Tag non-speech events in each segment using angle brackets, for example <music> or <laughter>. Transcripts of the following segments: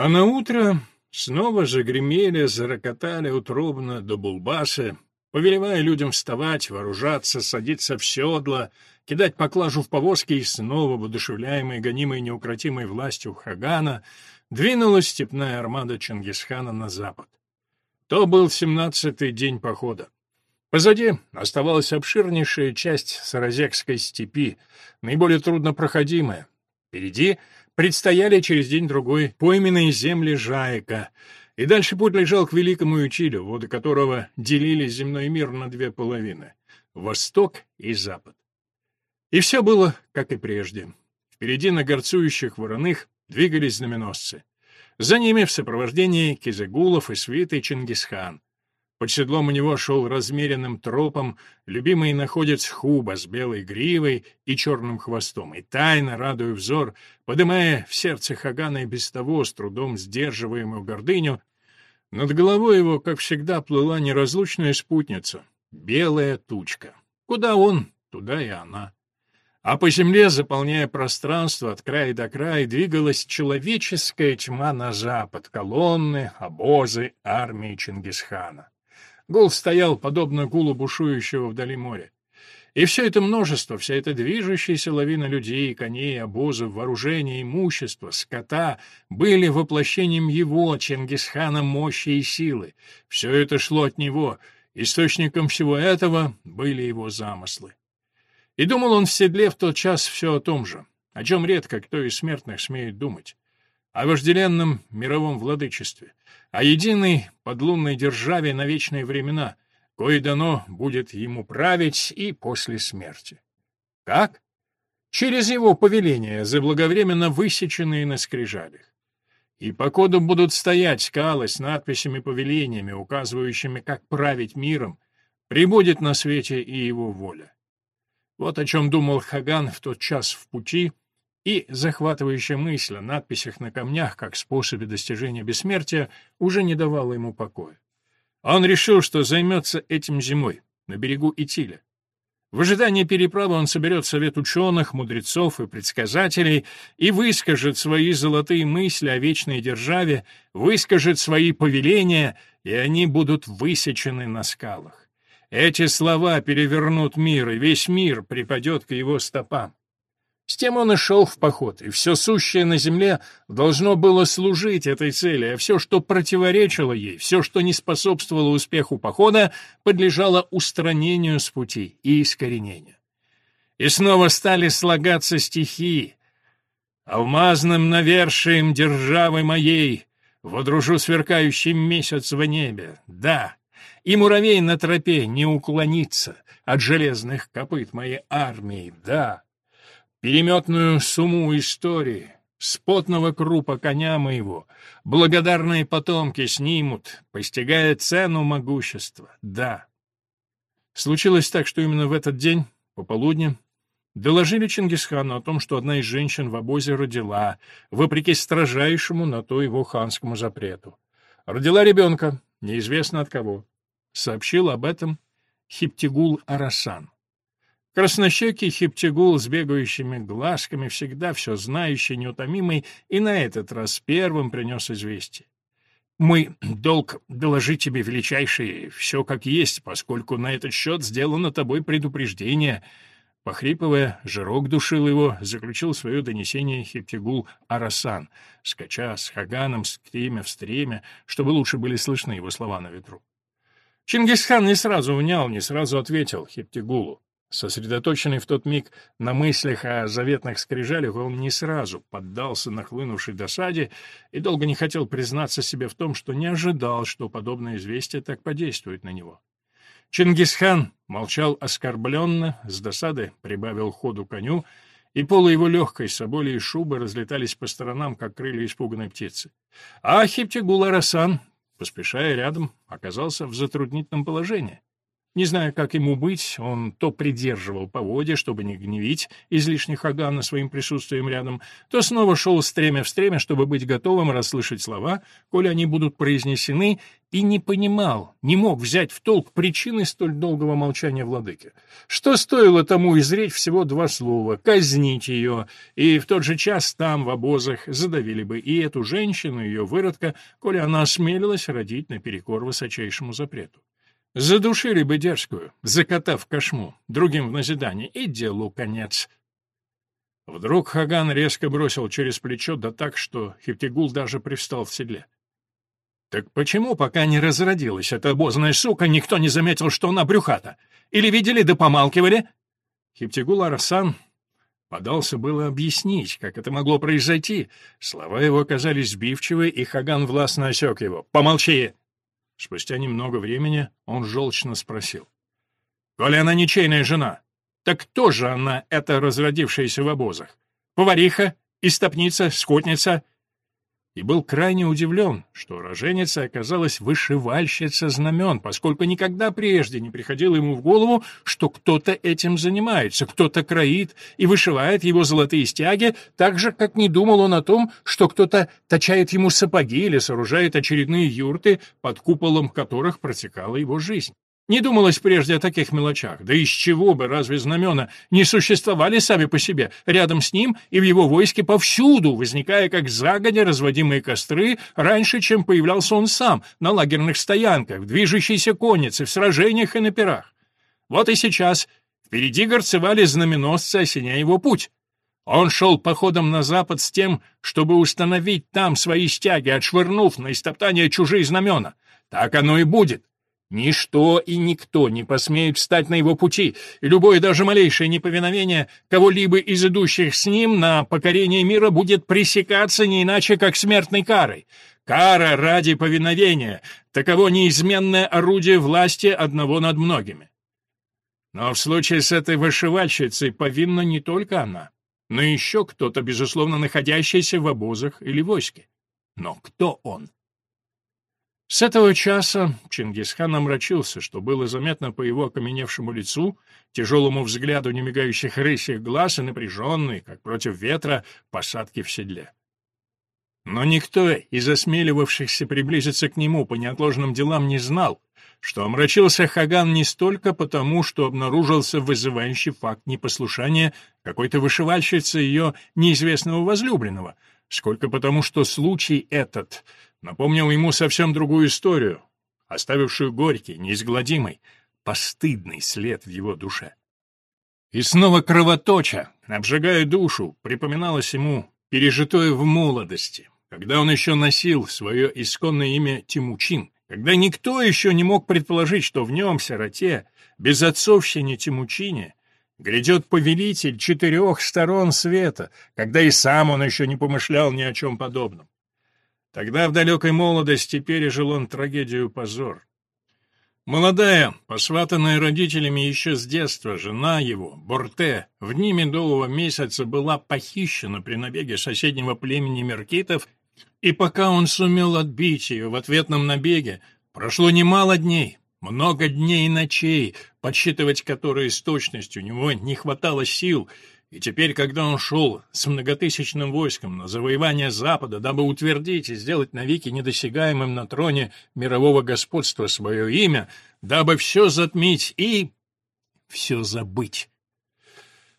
А на утро снова загремели, зарокотали утробно до булбасы, повелевая людям вставать, вооружаться, садиться в седла, кидать поклажу в повозки и снова, воодушевляемой, гонимой неукротимой властью Хагана, двинулась степная армада Чингисхана на запад. То был семнадцатый день похода. Позади оставалась обширнейшая часть Саразекской степи, наиболее труднопроходимая. Впереди предстояли через день-другой пойменные земли Жаика, и дальше путь лежал к Великому Ючилю, воды которого делили земной мир на две половины — восток и запад. И все было, как и прежде. Впереди на горцующих вороных двигались знаменосцы. За ними в сопровождении Кизегулов и свиты Чингисхан. Под седлом у него шел размеренным тропом любимый находец Хуба с белой гривой и черным хвостом, и тайно, радуя взор, подымая в сердце Хагана и без того с трудом сдерживаемую гордыню, над головой его, как всегда, плыла неразлучная спутница — белая тучка. Куда он, туда и она. А по земле, заполняя пространство от края до края, двигалась человеческая тьма на запад, колонны, обозы армии Чингисхана. Гул стоял, подобно гулу бушующего вдали моря. И все это множество, вся эта движущаяся лавина людей, коней, обозов, вооружения, имущества, скота были воплощением его, Чингисхана, мощи и силы. Все это шло от него. Источником всего этого были его замыслы. И думал он в седле в тот час все о том же, о чем редко кто из смертных смеет думать о вожделенном мировом владычестве, о единой подлунной державе на вечные времена, кое дано будет ему править и после смерти. Как? Через его повеление, заблаговременно высеченные на скрижалях. И по коду будут стоять скалы с надписями-повелениями, указывающими, как править миром, прибудет на свете и его воля. Вот о чем думал Хаган в тот час в пути — и захватывающая мысль о надписях на камнях как способе достижения бессмертия уже не давала ему покоя. Он решил, что займется этим зимой, на берегу Итиля. В ожидании переправы он соберет совет ученых, мудрецов и предсказателей и выскажет свои золотые мысли о вечной державе, выскажет свои повеления, и они будут высечены на скалах. Эти слова перевернут мир, и весь мир припадет к его стопам. С тем он и шел в поход, и все сущее на земле должно было служить этой цели, а все, что противоречило ей, все, что не способствовало успеху похода, подлежало устранению с пути и искоренению. И снова стали слагаться стихи. «Алмазным навершием державы моей водружу сверкающий месяц в небе, да, и муравей на тропе не уклонится от железных копыт моей армии, да» переметную сумму истории, с потного крупа коня моего, благодарные потомки снимут, постигая цену могущества, да. Случилось так, что именно в этот день, пополудни, доложили Чингисхану о том, что одна из женщин в обозе родила, вопреки строжайшему на то его ханскому запрету. Родила ребенка, неизвестно от кого. Сообщил об этом Хиптигул Арасан. Краснощекий хиптигул с бегающими глазками, всегда все знающий, неутомимый, и на этот раз первым принес известие. «Мы <clears throat> долг доложить тебе, величайший, все как есть, поскольку на этот счет сделано тобой предупреждение». Похрипывая, жирок душил его, заключил свое донесение Хептигул Арасан, скача с Хаганом стремя в стремя, чтобы лучше были слышны его слова на ветру. Чингисхан не сразу унял, не сразу ответил Хептигулу. Сосредоточенный в тот миг на мыслях о заветных скрижалях, он не сразу поддался нахлынувшей досаде и долго не хотел признаться себе в том, что не ожидал, что подобное известие так подействует на него. Чингисхан молчал оскорбленно, с досады прибавил ходу коню, и полы его легкой соболи и шубы разлетались по сторонам, как крылья испуганной птицы. А Хиптигул Арасан, поспешая рядом, оказался в затруднительном положении. Не зная, как ему быть, он то придерживал поводья, чтобы не гневить излишне Хагана своим присутствием рядом, то снова шел стремя в стремя, чтобы быть готовым расслышать слова, коли они будут произнесены, и не понимал, не мог взять в толк причины столь долгого молчания владыки. Что стоило тому изречь всего два слова «казнить ее», и в тот же час там, в обозах, задавили бы и эту женщину, ее выродка, коли она осмелилась родить наперекор высочайшему запрету. Задушили бы дерзкую, закатав кошму, другим в назидание, и делу конец. Вдруг Хаган резко бросил через плечо, да так, что Хевтигул даже привстал в седле. Так почему, пока не разродилась эта обозная сука, никто не заметил, что она брюхата? Или видели да помалкивали? Хиптигул Арасан подался было объяснить, как это могло произойти. Слова его оказались сбивчивы, и Хаган властно осек его. «Помолчи!» Спустя немного времени он желчно спросил. «Коли она ничейная жена, так кто же она, эта разродившаяся в обозах? Повариха? Истопница? Скотница?» И был крайне удивлен, что роженица оказалась вышивальщица знамен, поскольку никогда прежде не приходило ему в голову, что кто-то этим занимается, кто-то кроит и вышивает его золотые стяги, так же, как не думал он о том, что кто-то точает ему сапоги или сооружает очередные юрты, под куполом которых протекала его жизнь. Не думалось прежде о таких мелочах. Да из чего бы, разве знамена не существовали сами по себе? Рядом с ним и в его войске повсюду, возникая как загодя разводимые костры, раньше, чем появлялся он сам, на лагерных стоянках, в движущейся коннице, в сражениях и на пирах. Вот и сейчас впереди горцевали знаменосцы, осеняя его путь. Он шел походом на запад с тем, чтобы установить там свои стяги, отшвырнув на истоптание чужие знамена. Так оно и будет. Ничто и никто не посмеют встать на его пути, и любое даже малейшее неповиновение кого-либо из идущих с ним на покорение мира будет пресекаться не иначе, как смертной карой. Кара ради повиновения — таково неизменное орудие власти одного над многими. Но в случае с этой вышивальщицей повинна не только она, но еще кто-то, безусловно, находящийся в обозах или войске. Но кто он? С этого часа Чингисхан омрачился, что было заметно по его окаменевшему лицу, тяжелому взгляду немигающих рысьих глаз и напряженной, как против ветра, посадки в седле. Но никто из осмеливавшихся приблизиться к нему по неотложным делам не знал, что омрачился Хаган не столько потому, что обнаружился вызывающий факт непослушания какой-то вышивальщицы ее неизвестного возлюбленного, сколько потому, что случай этот — напомнил ему совсем другую историю, оставившую горький, неизгладимый, постыдный след в его душе. И снова кровоточа, обжигая душу, припоминалось ему пережитое в молодости, когда он еще носил свое исконное имя Тимучин, когда никто еще не мог предположить, что в нем, сироте, безотцовщине Тимучине, грядет повелитель четырех сторон света, когда и сам он еще не помышлял ни о чем подобном. Тогда в далекой молодости пережил он трагедию позор. Молодая, посватанная родителями еще с детства, жена его, Борте, в дни медового месяца была похищена при набеге соседнего племени меркитов, и пока он сумел отбить ее в ответном набеге, прошло немало дней, много дней и ночей, подсчитывать которые с точностью у него не хватало сил, и теперь, когда он шел с многотысячным войском на завоевание Запада, дабы утвердить и сделать навеки недосягаемым на троне мирового господства свое имя, дабы все затмить и все забыть.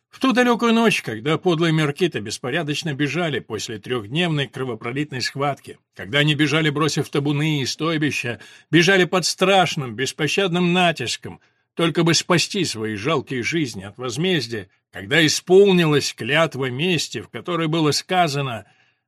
В ту далекую ночь, когда подлые меркиты беспорядочно бежали после трехдневной кровопролитной схватки, когда они бежали, бросив табуны и стойбища, бежали под страшным, беспощадным натиском, только бы спасти свои жалкие жизни от возмездия, когда исполнилась клятва мести, в которой было сказано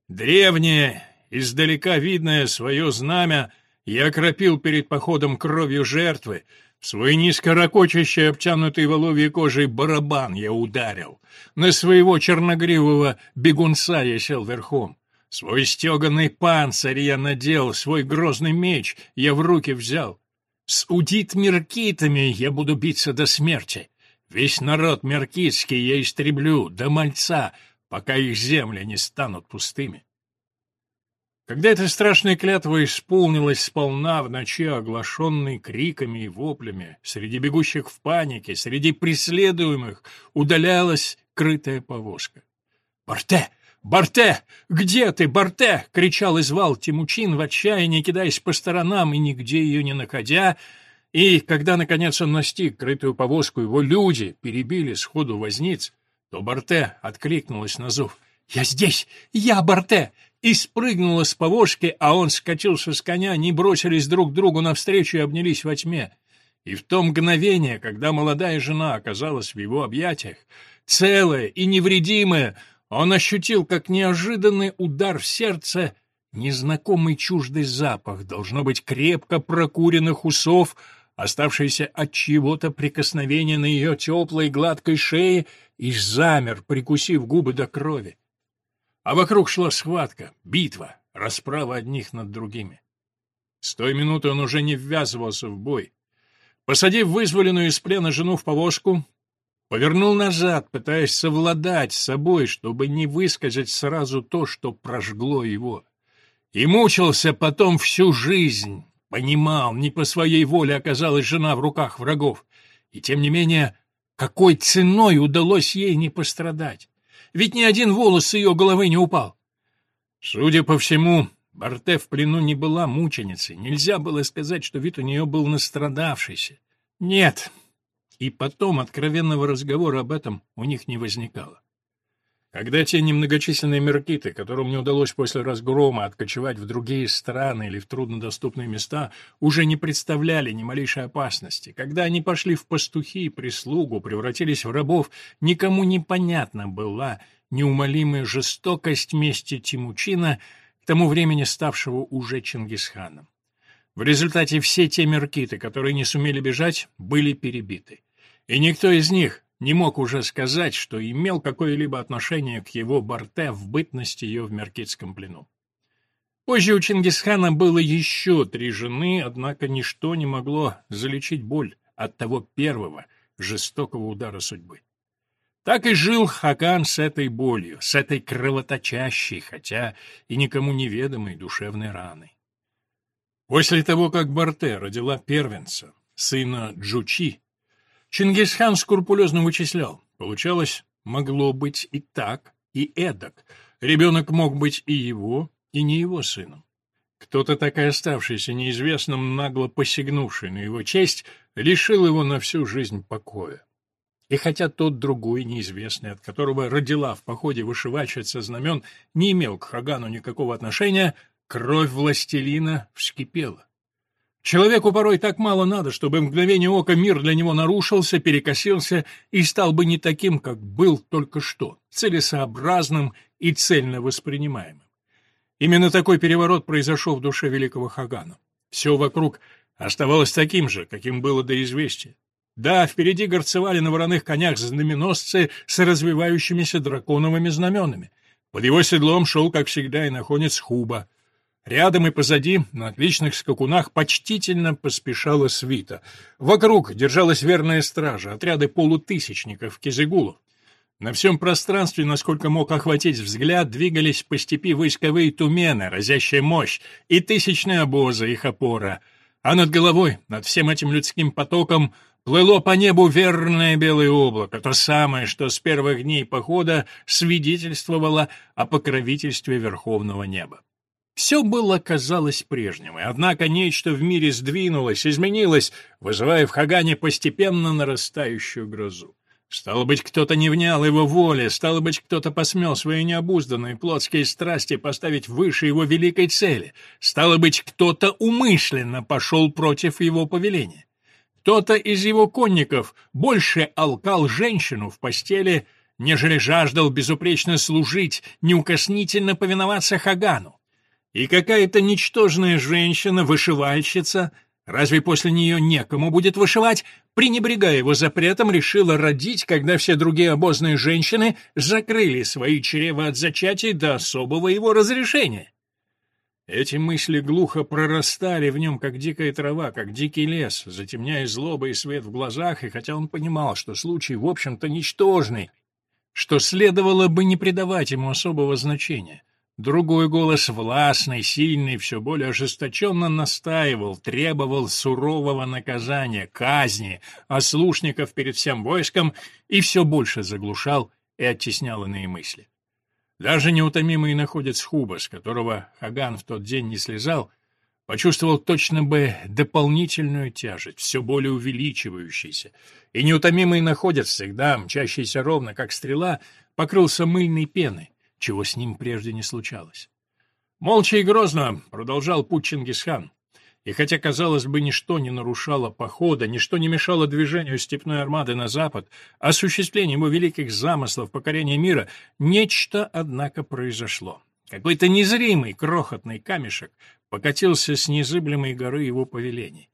«Древнее, издалека видное свое знамя, я окропил перед походом кровью жертвы, в свой низкорокочащий, обтянутый воловьей кожей барабан я ударил, на своего черногривого бегунца я сел верхом». Свой стеганый панцирь я надел, свой грозный меч я в руки взял. С удит-меркитами я буду биться до смерти. Весь народ меркитский я истреблю, до мальца, пока их земли не станут пустыми. Когда эта страшная клятва исполнилась сполна в ночи, оглашенной криками и воплями, среди бегущих в панике, среди преследуемых, удалялась крытая повозка. «Барте! Барте! Где ты, Барте?» — кричал и звал Тимучин в отчаянии, кидаясь по сторонам и нигде ее не находя, и, когда, наконец, он настиг крытую повозку, его люди перебили сходу возниц, то Барте откликнулась на зов. «Я здесь! Я Барте! и спрыгнула с повозки, а он скатился с коня, они бросились друг другу навстречу и обнялись во тьме. И в то мгновение, когда молодая жена оказалась в его объятиях, целая и невредимая, он ощутил, как неожиданный удар в сердце, незнакомый чуждый запах, должно быть крепко прокуренных усов, оставшийся от чьего-то прикосновения на ее теплой гладкой шее, и замер, прикусив губы до крови. А вокруг шла схватка, битва, расправа одних над другими. С той минуты он уже не ввязывался в бой. Посадив вызволенную из плена жену в повозку, повернул назад, пытаясь совладать с собой, чтобы не высказать сразу то, что прожгло его. И мучился потом всю жизнь, понимал, не по своей воле оказалась жена в руках врагов. И тем не менее, какой ценой удалось ей не пострадать? ведь ни один волос с ее головы не упал. Судя по всему, Барте в плену не была мученицей. Нельзя было сказать, что вид у нее был настрадавшийся. Нет. И потом откровенного разговора об этом у них не возникало. Когда те немногочисленные меркиты, которым не удалось после разгрома откочевать в другие страны или в труднодоступные места, уже не представляли ни малейшей опасности, когда они пошли в пастухи и прислугу, превратились в рабов, никому не понятна была неумолимая жестокость мести Тимучина, к тому времени ставшего уже Чингисханом. В результате все те меркиты, которые не сумели бежать, были перебиты. И никто из них, не мог уже сказать, что имел какое-либо отношение к его Барте в бытности ее в Меркитском плену. Позже у Чингисхана было еще три жены, однако ничто не могло залечить боль от того первого жестокого удара судьбы. Так и жил Хакан с этой болью, с этой кровоточащей, хотя и никому неведомой душевной раной. После того, как Барте родила первенца, сына Джучи, Чингисхан скрупулезно вычислял. Получалось, могло быть и так, и эдак. Ребенок мог быть и его, и не его сыном. Кто-то, так и оставшийся неизвестным, нагло посягнувший на его честь, лишил его на всю жизнь покоя. И хотя тот другой, неизвестный, от которого родила в походе вышивальщица знамен, не имел к Хагану никакого отношения, кровь властелина вскипела. Человеку порой так мало надо, чтобы в мгновение ока мир для него нарушился, перекосился и стал бы не таким, как был только что, целесообразным и цельно воспринимаемым. Именно такой переворот произошел в душе великого Хагана. Все вокруг оставалось таким же, каким было до известия. Да, впереди горцевали на вороных конях знаменосцы с развивающимися драконовыми знаменами. Под его седлом шел, как всегда, и находец Хуба — Рядом и позади, на отличных скакунах, почтительно поспешала свита. Вокруг держалась верная стража, отряды полутысячников, кизыгулов. На всем пространстве, насколько мог охватить взгляд, двигались по степи войсковые тумены, разящая мощь, и тысячные обозы, их опора. А над головой, над всем этим людским потоком, плыло по небу верное белое облако, то самое, что с первых дней похода свидетельствовало о покровительстве верховного неба. Все было, казалось, прежним, однако нечто в мире сдвинулось, изменилось, вызывая в Хагане постепенно нарастающую грозу. Стало быть, кто-то не внял его воле, стало быть, кто-то посмел свои необузданные плотские страсти поставить выше его великой цели, стало быть, кто-то умышленно пошел против его повеления. Кто-то из его конников больше алкал женщину в постели, нежели жаждал безупречно служить, неукоснительно повиноваться Хагану. И какая-то ничтожная женщина, вышивальщица, разве после нее некому будет вышивать, пренебрегая его запретом, решила родить, когда все другие обозные женщины закрыли свои чрева от зачатия до особого его разрешения? Эти мысли глухо прорастали в нем, как дикая трава, как дикий лес, затемняя злоба и свет в глазах, и хотя он понимал, что случай, в общем-то, ничтожный, что следовало бы не придавать ему особого значения, Другой голос, властный, сильный, все более ожесточенно настаивал, требовал сурового наказания, казни, ослушников перед всем войском и все больше заглушал и оттеснял иные мысли. Даже неутомимый находец Хуба, с которого Хаган в тот день не слезал, почувствовал точно бы дополнительную тяжесть, все более увеличивающейся, и неутомимый находец, всегда мчащийся ровно, как стрела, покрылся мыльной пеной, чего с ним прежде не случалось. Молча и грозно продолжал путь Чингисхан. И хотя, казалось бы, ничто не нарушало похода, ничто не мешало движению степной армады на запад, осуществлению его великих замыслов покорения мира, нечто, однако, произошло. Какой-то незримый крохотный камешек покатился с незыблемой горы его повелений.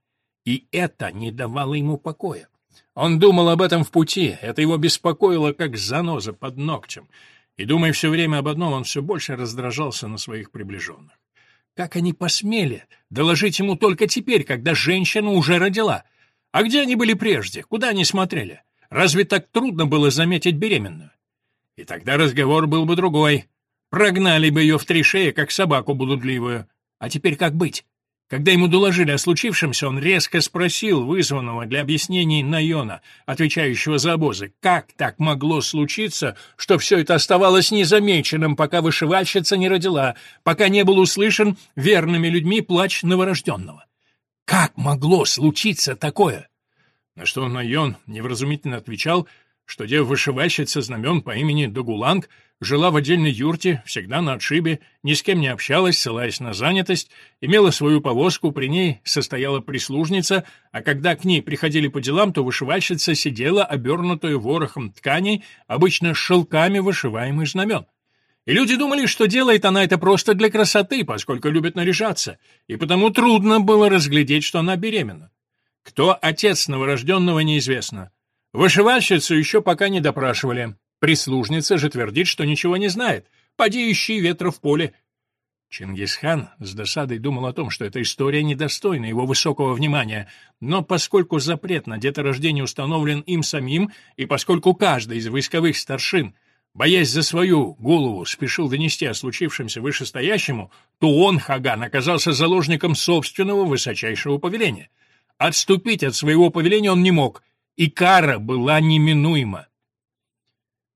И это не давало ему покоя. Он думал об этом в пути, это его беспокоило, как заноза под ногтем. И, думая все время об одном, он все больше раздражался на своих приближенных. Как они посмели доложить ему только теперь, когда женщина уже родила? А где они были прежде? Куда они смотрели? Разве так трудно было заметить беременную? И тогда разговор был бы другой. Прогнали бы ее в три шеи, как собаку блудливую. А теперь как быть? Когда ему доложили о случившемся, он резко спросил вызванного для объяснений Найона, отвечающего за обозы, как так могло случиться, что все это оставалось незамеченным, пока вышивальщица не родила, пока не был услышан верными людьми плач новорожденного. Как могло случиться такое? На что Найон невразумительно отвечал, что дева-вышивальщица знамен по имени Дагуланг жила в отдельной юрте, всегда на отшибе, ни с кем не общалась, ссылаясь на занятость, имела свою повозку, при ней состояла прислужница, а когда к ней приходили по делам, то вышивальщица сидела, обернутая ворохом тканей, обычно шелками вышиваемых знамен. И люди думали, что делает она это просто для красоты, поскольку любит наряжаться, и потому трудно было разглядеть, что она беременна. Кто отец новорожденного, неизвестно. Вышивальщицу еще пока не допрашивали. Прислужница же твердит, что ничего не знает. Поди ветра в поле. Чингисхан с досадой думал о том, что эта история недостойна его высокого внимания, но поскольку запрет на деторождение установлен им самим, и поскольку каждый из войсковых старшин, боясь за свою голову, спешил донести о случившемся вышестоящему, то он, Хаган, оказался заложником собственного высочайшего повеления. Отступить от своего повеления он не мог, и кара была неминуема.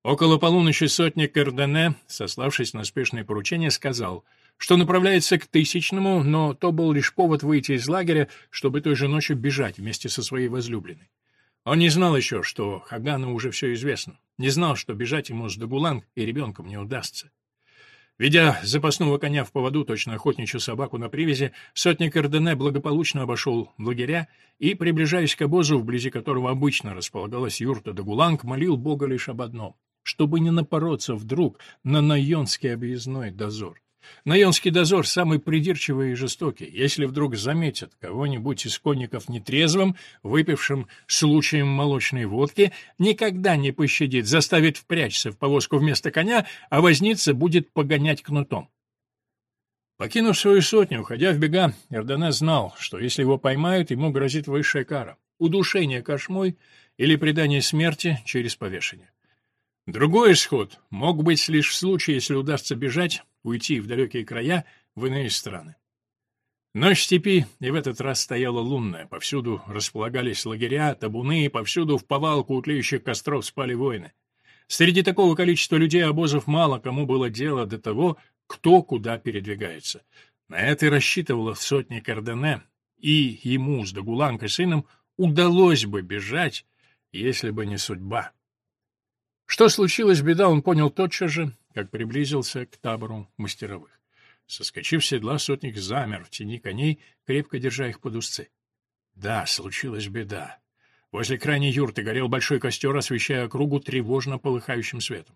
Около полуночи сотник Эрдене, сославшись на спешное поручение, сказал, что направляется к Тысячному, но то был лишь повод выйти из лагеря, чтобы той же ночью бежать вместе со своей возлюбленной. Он не знал еще, что Хагану уже все известно, не знал, что бежать ему с Дагуланг и ребенком не удастся. Ведя запасного коня в поводу, точно охотничью собаку на привязи, сотник Эрдене благополучно обошел лагеря и, приближаясь к обозу, вблизи которого обычно располагалась юрта Дагуланг, молил Бога лишь об одном — чтобы не напороться вдруг на Найонский объездной дозор. Наенский дозор самый придирчивый и жестокий. Если вдруг заметят кого-нибудь из конников нетрезвым, выпившим случаем молочной водки, никогда не пощадит, заставит впрячься в повозку вместо коня, а возница будет погонять кнутом. Покинув свою сотню, уходя в бега, Эрдене знал, что если его поймают, ему грозит высшая кара — удушение кошмой или предание смерти через повешение. Другой исход мог быть лишь в случае, если удастся бежать, уйти в далекие края, в иные страны. Ночь степи и в этот раз стояла лунная, повсюду располагались лагеря, табуны, повсюду в повалку у костров спали воины. Среди такого количества людей обозов мало кому было дело до того, кто куда передвигается. На это и рассчитывала в сотне Кардене, и ему с Дагуланкой сыном удалось бы бежать, если бы не судьба. Что случилось, беда, он понял тотчас же, как приблизился к табору мастеровых. Соскочив с седла, сотник замер в тени коней, крепко держа их под узцы. Да, случилась беда. Возле крайней юрты горел большой костер, освещая округу тревожно полыхающим светом.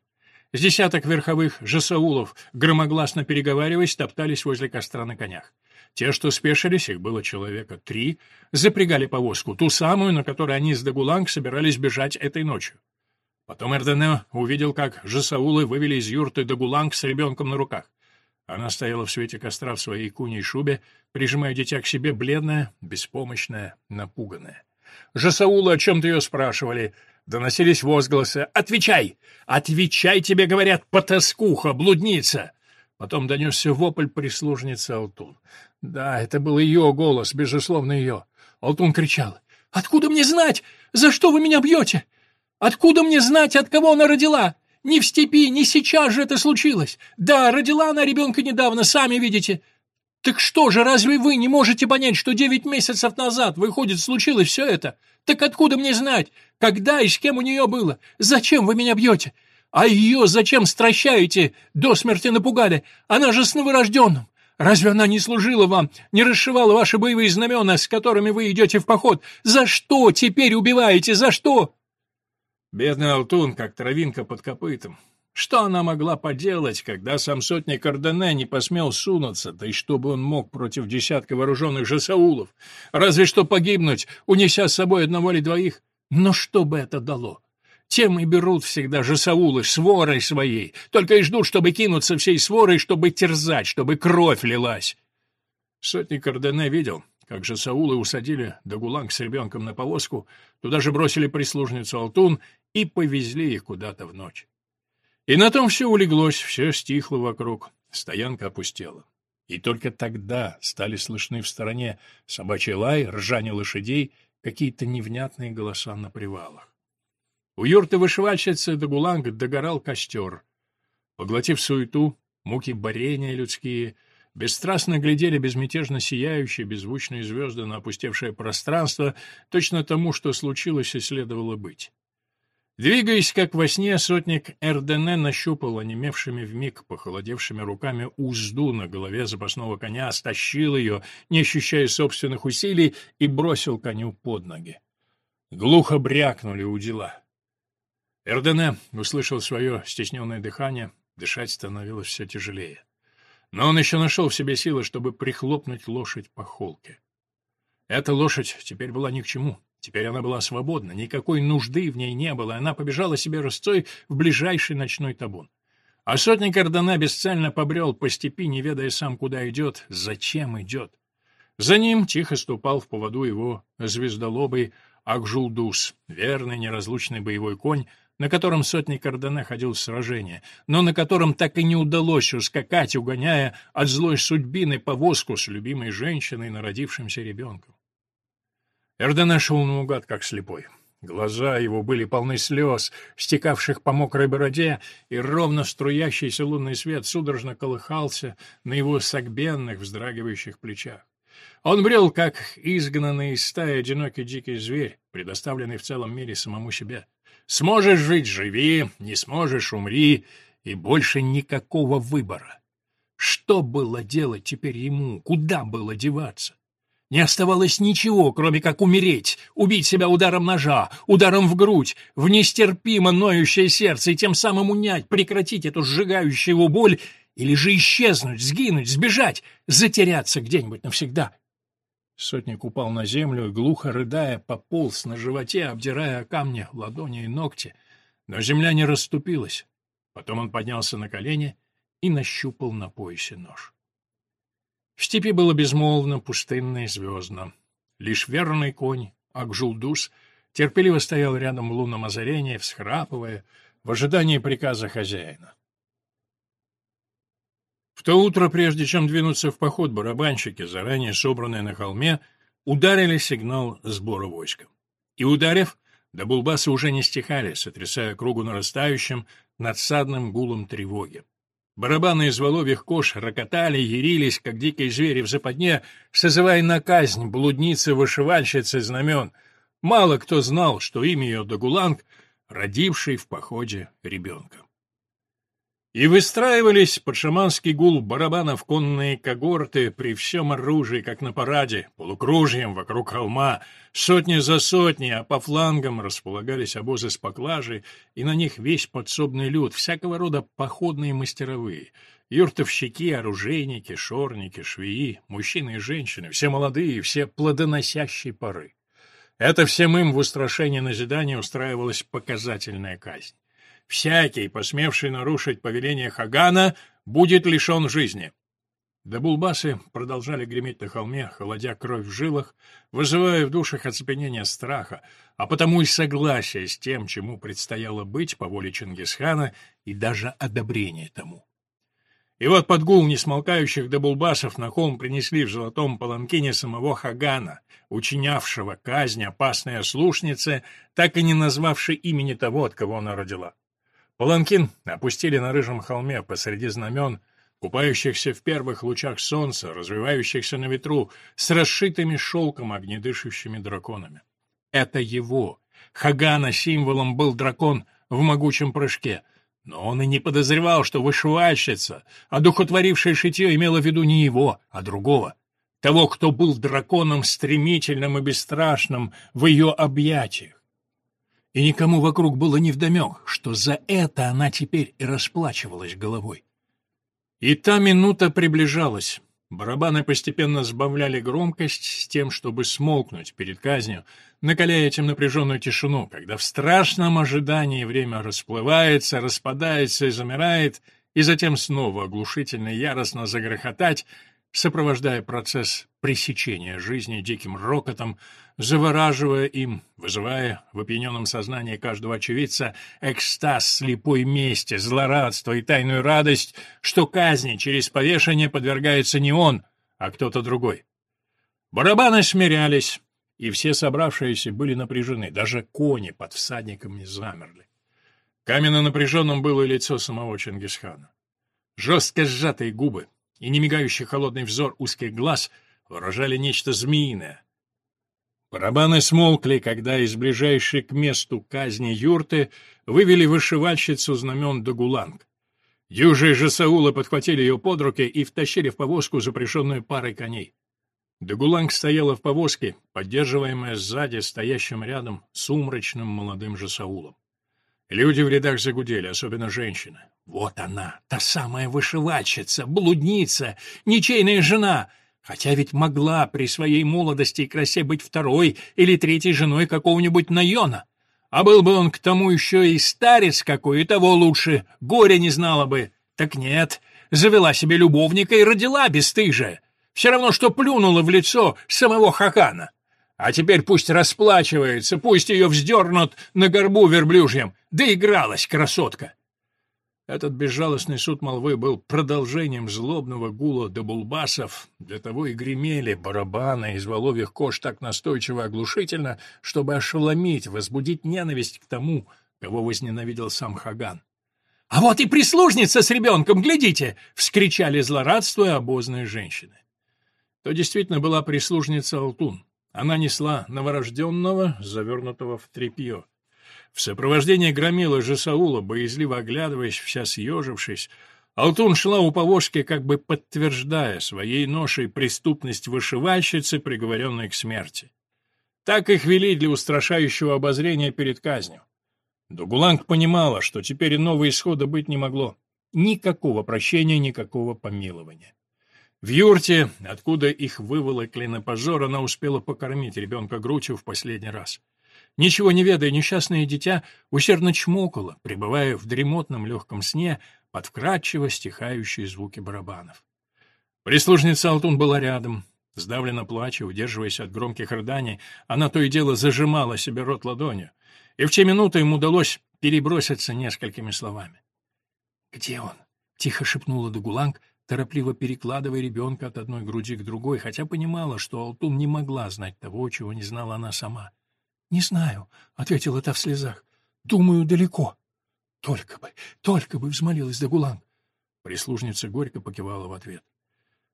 С десяток верховых жасаулов, громогласно переговариваясь, топтались возле костра на конях. Те, что спешились, их было человека три, запрягали повозку, ту самую, на которой они с Дагуланг собирались бежать этой ночью. Потом Эрдене увидел, как Жасаулы вывели из юрты Дагуланг с ребенком на руках. Она стояла в свете костра в своей куней шубе, прижимая дитя к себе, бледная, беспомощная, напуганная. Жасаулы о чем-то ее спрашивали. Доносились возгласы «Отвечай! Отвечай, тебе говорят, потаскуха, блудница!» Потом донесся вопль прислужницы Алтун. Да, это был ее голос, безусловно, ее. Алтун кричал. «Откуда мне знать? За что вы меня бьете? Откуда мне знать, от кого она родила? Не в степи, не сейчас же это случилось. Да, родила она ребенка недавно, сами видите. Так что же, разве вы не можете понять, что девять месяцев назад, выходит, случилось все это? Так откуда мне знать, когда и с кем у нее было? Зачем вы меня бьете? А ее зачем стращаете? До смерти напугали. Она же с новорожденным. Разве она не служила вам, не расшивала ваши боевые знамена, с которыми вы идете в поход? За что теперь убиваете? За что?» Бедный Алтун, как травинка под копытом. Что она могла поделать, когда сам сотник Ордене не посмел сунуться, да и чтобы он мог против десятка вооруженных же Саулов? Разве что погибнуть, унеся с собой одного или двоих? Но что бы это дало? Тем и берут всегда же Саулы сворой своей, только и ждут, чтобы кинуться всей сворой, чтобы терзать, чтобы кровь лилась. Сотник Ордене видел, как же Саулы усадили Дагуланг с ребенком на повозку, туда же бросили прислужницу Алтун и повезли их куда-то в ночь. И на том все улеглось, все стихло вокруг, стоянка опустела. И только тогда стали слышны в стороне собачий лай, ржание лошадей, какие-то невнятные голоса на привалах. У юрты вышивальщицы Дагуланг догорал костер. Поглотив суету, муки борения людские, бесстрастно глядели безмятежно сияющие, беззвучные звезды на опустевшее пространство, точно тому, что случилось и следовало быть. Двигаясь, как во сне, сотник РДН нащупал онемевшими вмиг похолодевшими руками узду на голове запасного коня, стащил ее, не ощущая собственных усилий, и бросил коню под ноги. Глухо брякнули у дела. Эрдене услышал свое стесненное дыхание, дышать становилось все тяжелее. Но он еще нашел в себе силы, чтобы прихлопнуть лошадь по холке. Эта лошадь теперь была ни к чему. Теперь она была свободна, никакой нужды в ней не было, она побежала себе рысцой в ближайший ночной табун. А сотник Ордена бесцельно побрел по степи, не ведая сам, куда идет, зачем идет. За ним тихо ступал в поводу его звездолобый Акжулдус, верный неразлучный боевой конь, на котором сотник Ордена ходил в сражение, но на котором так и не удалось ускакать, угоняя от злой судьбины повозку с любимой женщиной, народившимся ребенком. Эрдена шел наугад, как слепой. Глаза его были полны слез, стекавших по мокрой бороде, и ровно струящийся лунный свет судорожно колыхался на его согбенных, вздрагивающих плечах. Он брел, как изгнанный из стаи одинокий дикий зверь, предоставленный в целом мире самому себе. Сможешь жить — живи, не сможешь — умри, и больше никакого выбора. Что было делать теперь ему? Куда было деваться? Не оставалось ничего, кроме как умереть, убить себя ударом ножа, ударом в грудь, в нестерпимо ноющее сердце и тем самым унять, прекратить эту сжигающую его боль или же исчезнуть, сгинуть, сбежать, затеряться где-нибудь навсегда. Сотник упал на землю и, глухо рыдая, пополз на животе, обдирая камни, ладони и ногти. Но земля не расступилась. Потом он поднялся на колени и нащупал на поясе нож. В степи было безмолвно, пустынно и звездно. Лишь верный конь, Акжулдус, терпеливо стоял рядом в лунном озарении, всхрапывая, в ожидании приказа хозяина. В то утро, прежде чем двинуться в поход, барабанщики, заранее собранные на холме, ударили сигнал сбора войска. И ударив, до булбасы уже не стихали, сотрясая кругу нарастающим, надсадным гулом тревоги. Барабаны из воловьих кож рокотали, ярились, как дикие звери в западне, созывая на казнь блудницы-вышивальщицы знамен. Мало кто знал, что имя ее Дагуланг, родивший в походе ребенка. И выстраивались под шаманский гул барабанов конные когорты при всем оружии, как на параде, полукружьем вокруг холма, сотни за сотни, а по флангам располагались обозы с поклажей, и на них весь подсобный люд, всякого рода походные мастеровые, юртовщики, оружейники, шорники, швеи, мужчины и женщины, все молодые, все плодоносящие поры. Это всем им в устрашении назидания устраивалась показательная казнь. Всякий, посмевший нарушить повеление Хагана, будет лишен жизни. Дабулбасы продолжали греметь на холме, холодя кровь в жилах, вызывая в душах оцепенение страха, а потому и согласие с тем, чему предстояло быть по воле Чингисхана, и даже одобрение тому. И вот под гул несмолкающих добулбасов на холм принесли в золотом паланкине самого Хагана, учинявшего казнь опасной ослушнице, так и не назвавшей имени того, от кого она родила. Паланкин опустили на рыжем холме посреди знамен, купающихся в первых лучах солнца, развивающихся на ветру, с расшитыми шелком огнедышащими драконами. Это его, Хагана, символом был дракон в могучем прыжке — но он и не подозревал, что вышивальщица, одухотворившая шитье, имела в виду не его, а другого. Того, кто был драконом стремительным и бесстрашным в ее объятиях. И никому вокруг было невдомек, что за это она теперь и расплачивалась головой. И та минута приближалась. Барабаны постепенно сбавляли громкость с тем, чтобы смолкнуть перед казнью, накаляя этим напряженную тишину, когда в страшном ожидании время расплывается, распадается и замирает, и затем снова оглушительно яростно загрохотать, сопровождая процесс пресечения жизни диким рокотом, завораживая им, вызывая в опьяненном сознании каждого очевидца экстаз слепой мести, злорадство и тайную радость, что казни через повешение подвергается не он, а кто-то другой. Барабаны смирялись, и все собравшиеся были напряжены, даже кони под всадниками замерли. Каменно напряженным было лицо самого Чингисхана. Жестко сжатые губы, и немигающий холодный взор узких глаз выражали нечто змеиное. Барабаны смолкли, когда из ближайшей к месту казни юрты вывели вышивальщицу знамен Дагуланг. Дюжи же Саула подхватили ее под руки и втащили в повозку, запряженную парой коней. Дагуланг стояла в повозке, поддерживаемая сзади стоящим рядом сумрачным молодым же Саулом. Люди в рядах загудели, особенно женщины. Вот она, та самая вышивальщица, блудница, ничейная жена, хотя ведь могла при своей молодости и красе быть второй или третьей женой какого-нибудь Найона. А был бы он к тому еще и старец какой, и того лучше, горя не знала бы. Так нет, завела себе любовника и родила бесстыжая. Все равно, что плюнула в лицо самого Хакана. А теперь пусть расплачивается, пусть ее вздернут на горбу верблюжьем. Доигралась красотка. Этот безжалостный суд молвы был продолжением злобного гула добулбасов, для того и гремели барабаны из воловьих кож так настойчиво и оглушительно, чтобы ошеломить, возбудить ненависть к тому, кого возненавидел сам Хаган. «А вот и прислужница с ребенком, глядите!» — вскричали злорадствуя обозные женщины. То действительно была прислужница Алтун. Она несла новорожденного, завернутого в тряпье. В сопровождении громила же Саула, боязливо оглядываясь, вся съежившись, Алтун шла у повозки, как бы подтверждая своей ношей преступность вышивальщицы, приговоренной к смерти. Так их вели для устрашающего обозрения перед казнью. Дугуланг понимала, что теперь нового исхода быть не могло. Никакого прощения, никакого помилования. В юрте, откуда их выволокли на пожор, она успела покормить ребенка грудью в последний раз. Ничего не ведая, несчастное дитя усердно чмокало, пребывая в дремотном легком сне под вкрадчиво стихающие звуки барабанов. Прислужница Алтун была рядом. Сдавленно плача, удерживаясь от громких рыданий, она то и дело зажимала себе рот ладонью, и в те минуты ему удалось переброситься несколькими словами. «Где он?» — тихо шепнула Дагуланг, торопливо перекладывая ребенка от одной груди к другой, хотя понимала, что Алтун не могла знать того, чего не знала она сама. «Не знаю», — ответила та в слезах. «Думаю, далеко». «Только бы, только бы!» — взмолилась Дагулан. Прислужница горько покивала в ответ.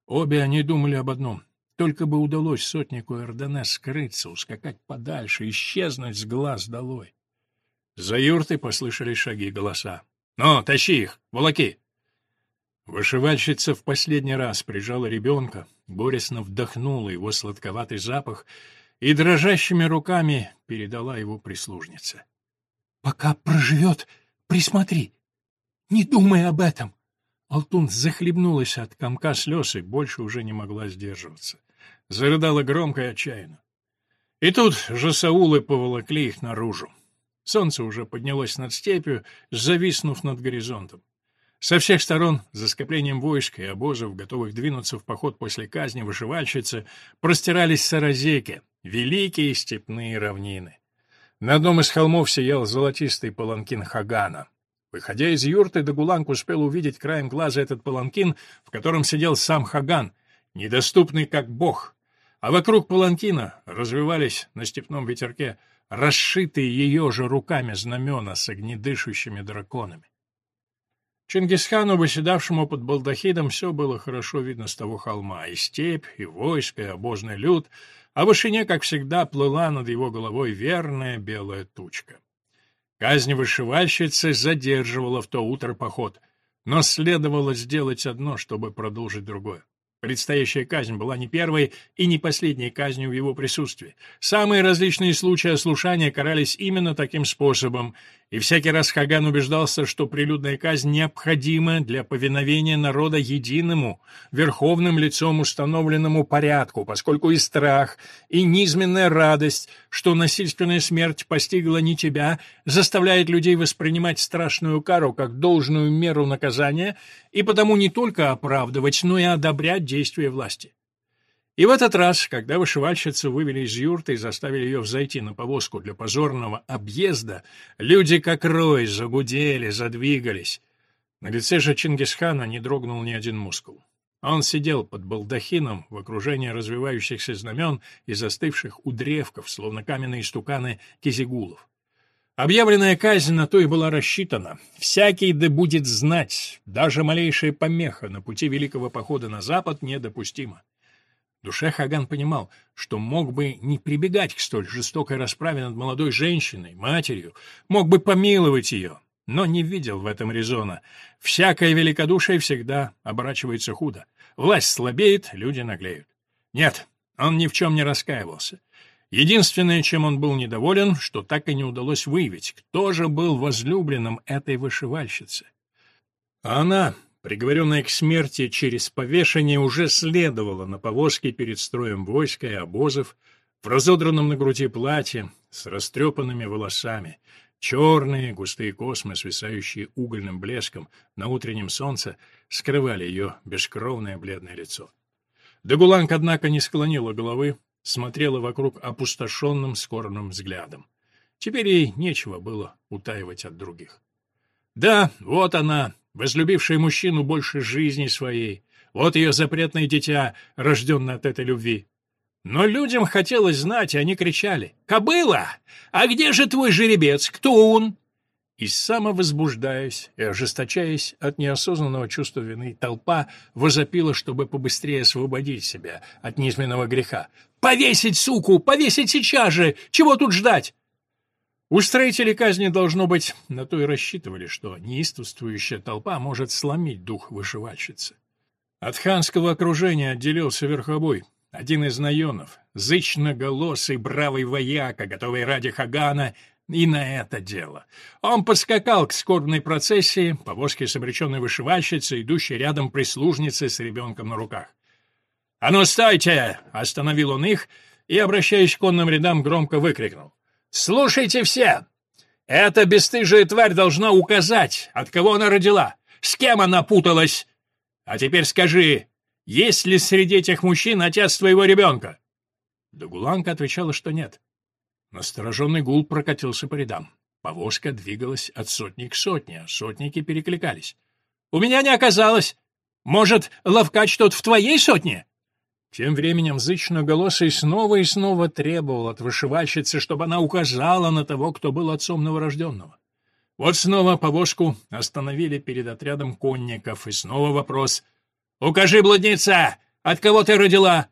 Обе они думали об одном. Только бы удалось сотнику Эрдене скрыться, ускакать подальше, исчезнуть с глаз долой. За юртой послышались шаги и голоса. «Ну, тащи их, волоки!» Вышивальщица в последний раз прижала ребенка, горестно вдохнула его сладковатый запах и дрожащими руками передала его прислужнице. — Пока проживет, присмотри. Не думай об этом. Алтун захлебнулась от комка слез и больше уже не могла сдерживаться. Зарыдала громко и отчаянно. И тут же Саулы поволокли их наружу. Солнце уже поднялось над степью, зависнув над горизонтом. Со всех сторон, за скоплением войск и обозов, готовых двинуться в поход после казни вышивальщицы, простирались саразеки, великие степные равнины. На одном из холмов сиял золотистый паланкин Хагана. Выходя из юрты, Дагуланг успел увидеть краем глаза этот паланкин, в котором сидел сам Хаган, недоступный как бог. А вокруг паланкина развивались на степном ветерке расшитые ее же руками знамена с огнедышущими драконами. Чингисхану, выседавшему под балдахидом, все было хорошо видно с того холма, и степь, и войско, и обозный люд, а в вышине, как всегда, плыла над его головой верная белая тучка. Казнь вышивальщицы задерживала в то утро поход, но следовало сделать одно, чтобы продолжить другое. Предстоящая казнь была не первой и не последней казнью в его присутствии. Самые различные случаи ослушания карались именно таким способом, и всякий раз Хаган убеждался, что прилюдная казнь необходима для повиновения народа единому, верховным лицом установленному порядку, поскольку и страх, и низменная радость, что насильственная смерть постигла не тебя, заставляет людей воспринимать страшную кару как должную меру наказания и потому не только оправдывать, но и одобрять действия власти. И в этот раз, когда вышивальщицу вывели из юрты и заставили ее взойти на повозку для позорного объезда, люди как рой загудели, задвигались. На лице же Чингисхана не дрогнул ни один мускул. Он сидел под балдахином в окружении развивающихся знамен и застывших у древков, словно каменные стуканы кизигулов. Объявленная казнь на то и была рассчитана. Всякий да будет знать, даже малейшая помеха на пути великого похода на запад недопустима. Душе Хаган понимал, что мог бы не прибегать к столь жестокой расправе над молодой женщиной, матерью, мог бы помиловать ее, но не видел в этом резона. Всякое великодушие всегда оборачивается худо. Власть слабеет, люди наглеют. Нет, он ни в чем не раскаивался. Единственное, чем он был недоволен, что так и не удалось выявить, кто же был возлюбленным этой вышивальщицы. А она, приговоренная к смерти через повешение, уже следовала на повозке перед строем войска и обозов, в разодранном на груди платье, с растрепанными волосами, черные густые космы, свисающие угольным блеском на утреннем солнце, скрывали ее бескровное бледное лицо. Дагуланг, однако, не склонила головы, смотрела вокруг опустошенным скорбным взглядом. Теперь ей нечего было утаивать от других. Да, вот она, возлюбившая мужчину больше жизни своей. Вот ее запретное дитя, рожденное от этой любви. Но людям хотелось знать, и они кричали. «Кобыла! А где же твой жеребец? Кто он?» И самовозбуждаясь и ожесточаясь от неосознанного чувства вины, толпа возопила, чтобы побыстрее освободить себя от низменного греха. «Повесить, суку! Повесить сейчас же! Чего тут ждать?» Устроители казни, должно быть, на то и рассчитывали, что неистовствующая толпа может сломить дух вышивальщицы. От ханского окружения отделился верховой, один из наенов, зычно-голосый бравый вояка, готовый ради Хагана и на это дело. Он подскакал к скорбной процессии, повозке с обреченной вышивальщицей, идущей рядом прислужницей с ребенком на руках. «А ну, стойте!» — остановил он их и, обращаясь к конным рядам, громко выкрикнул. «Слушайте все! Эта бесстыжая тварь должна указать, от кого она родила, с кем она путалась. А теперь скажи, есть ли среди этих мужчин отец твоего ребенка?» Дагуланка отвечала, что нет. Настороженный гул прокатился по рядам. Повозка двигалась от сотни к сотне, а сотники перекликались. «У меня не оказалось! Может, ловкач тот в твоей сотне?» Тем временем зычно-голосый снова и снова требовал от вышивальщицы, чтобы она указала на того, кто был отцом новорожденного. Вот снова повозку остановили перед отрядом конников, и снова вопрос. «Укажи, блудница, от кого ты родила?»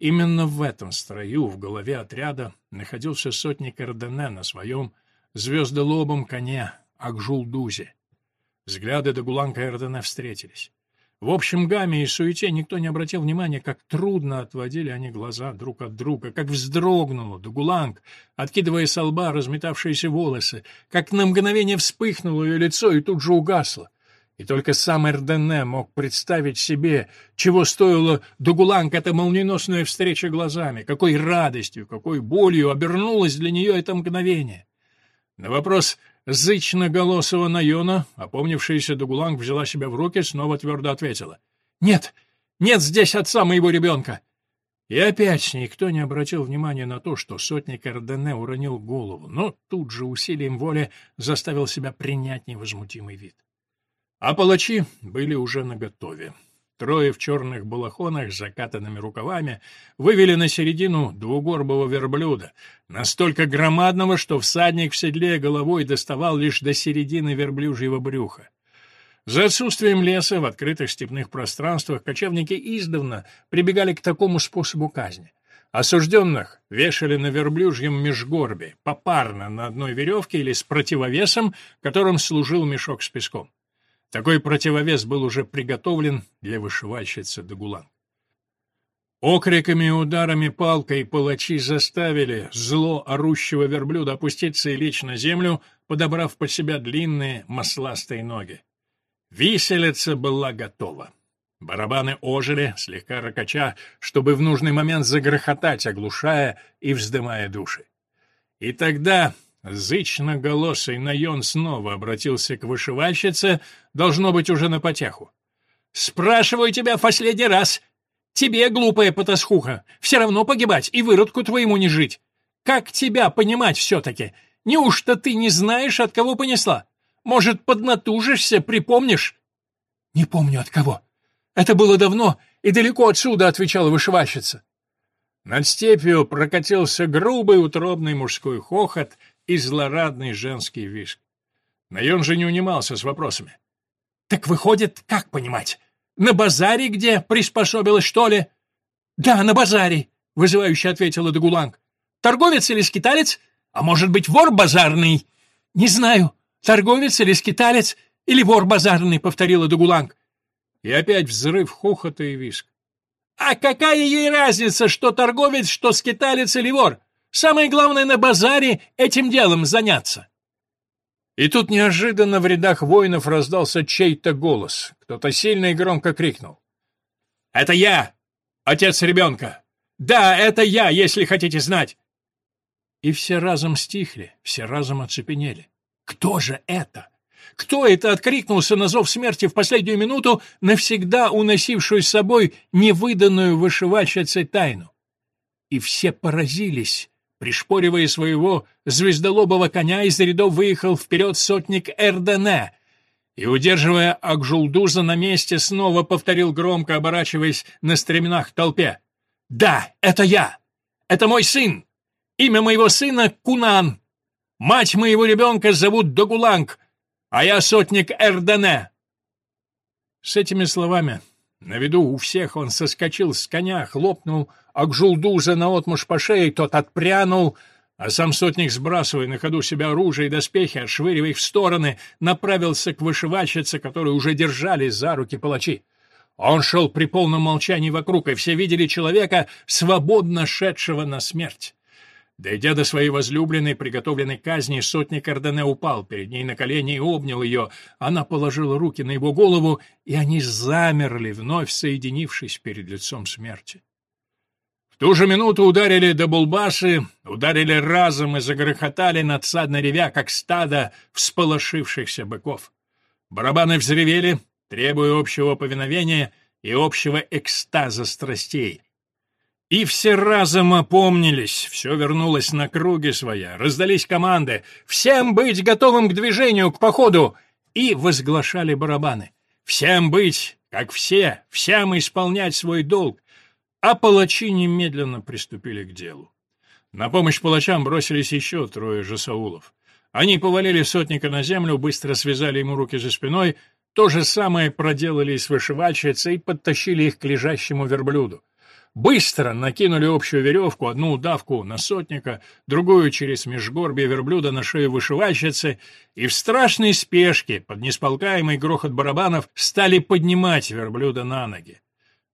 Именно в этом строю в голове отряда находился сотник Эрдене на своем звездолобом коне Акжулдузе. Взгляды Дагуланка и Эрдене встретились. В общем гамме и суете никто не обратил внимания, как трудно отводили они глаза друг от друга, как вздрогнула Дугуланг, откидывая со лба разметавшиеся волосы, как на мгновение вспыхнуло ее лицо и тут же угасло. И только сам Эрдене мог представить себе, чего стоила Дугуланг эта молниеносная встреча глазами, какой радостью, какой болью обернулось для нее это мгновение. На вопрос зычно-голосого Найона, опомнившаяся Дугуланг взяла себя в руки, снова твердо ответила. «Нет, нет здесь отца моего ребенка!» И опять никто не обратил внимания на то, что сотник Эрдене уронил голову, но тут же усилием воли заставил себя принять невозмутимый вид. А палачи были уже наготове. Трое в черных балахонах с закатанными рукавами вывели на середину двугорбого верблюда, настолько громадного, что всадник в седле головой доставал лишь до середины верблюжьего брюха. За отсутствием леса в открытых степных пространствах кочевники издавна прибегали к такому способу казни. Осужденных вешали на верблюжьем межгорбе, попарно на одной веревке или с противовесом, которым служил мешок с песком. Такой противовес был уже приготовлен для вышивальщицы Дагулан. Окриками и ударами палкой палачи заставили зло орущего верблюда опуститься и лечь на землю, подобрав под себя длинные масластые ноги. Виселица была готова. Барабаны ожили, слегка ракача, чтобы в нужный момент загрохотать, оглушая и вздымая души. И тогда зычно-голосый Найон снова обратился к вышивальщице, должно быть, уже на потеху. «Спрашиваю тебя в последний раз. Тебе, глупая потасхуха, все равно погибать и выродку твоему не жить. Как тебя понимать все-таки? Неужто ты не знаешь, от кого понесла?» Может, поднатужишься, припомнишь?» «Не помню от кого. Это было давно и далеко отсюда», — отвечала вышивальщица. Над степью прокатился грубый утробный мужской хохот и злорадный женский визг. Найон же не унимался с вопросами. «Так выходит, как понимать? На базаре где приспособилась, что ли?» «Да, на базаре», — вызывающе ответила Дагуланг. «Торговец или скиталец? А может быть, вор базарный?» «Не знаю. «Торговец или скиталец, или вор базарный», — повторила Дугуланг. И опять взрыв хохота и виск. «А какая ей разница, что торговец, что скиталец или вор? Самое главное на базаре этим делом заняться». И тут неожиданно в рядах воинов раздался чей-то голос. Кто-то сильно и громко крикнул. «Это я, отец ребенка! Да, это я, если хотите знать!» И все разом стихли, все разом оцепенели. Кто же это? Кто это откликнулся на зов смерти в последнюю минуту, навсегда уносившую с собой невыданную вышивальщицей тайну? И все поразились. Пришпоривая своего звездолобого коня, из рядов выехал вперед сотник Эрдене, и, удерживая Акжулдуза на месте, снова повторил громко, оборачиваясь на стременах толпе. «Да, это я! Это мой сын! Имя моего сына — Кунан, Мать моего ребенка зовут Догуланг, а я сотник Эрдене!» С этими словами на виду у всех он соскочил с коня, хлопнул Акжулдуза наотмашь по шее, тот отпрянул, а сам сотник, сбрасывая на ходу себя оружие и доспехи, отшвыривая их в стороны, направился к вышивальщице, которую уже держали за руки палачи. Он шел при полном молчании вокруг, и все видели человека, свободно шедшего на смерть. Дойдя до своей возлюбленной, приготовленной казни, сотник Ордене упал перед ней на колени и обнял ее. Она положила руки на его голову, и они замерли, вновь соединившись перед лицом смерти. В ту же минуту ударили до булбаши, ударили разом и загрохотали надсадно ревя, как стадо всполошившихся быков. Барабаны взревели, требуя общего повиновения и общего экстаза страстей. И все разом опомнились, все вернулось на круги своя, раздались команды «Всем быть готовым к движению, к походу!» и возглашали барабаны. «Всем быть, как все, всем исполнять свой долг!» А палачи немедленно приступили к делу. На помощь палачам бросились еще трое же Саулов. Они повалили сотника на землю, быстро связали ему руки за спиной, то же самое проделали и с вышивальщицей подтащили их к лежащему верблюду. Быстро накинули общую веревку, одну удавку на сотника, другую через межгорбие верблюда на шею вышивальщицы, и в страшной спешке, под несполкаемый грохот барабанов, стали поднимать верблюда на ноги.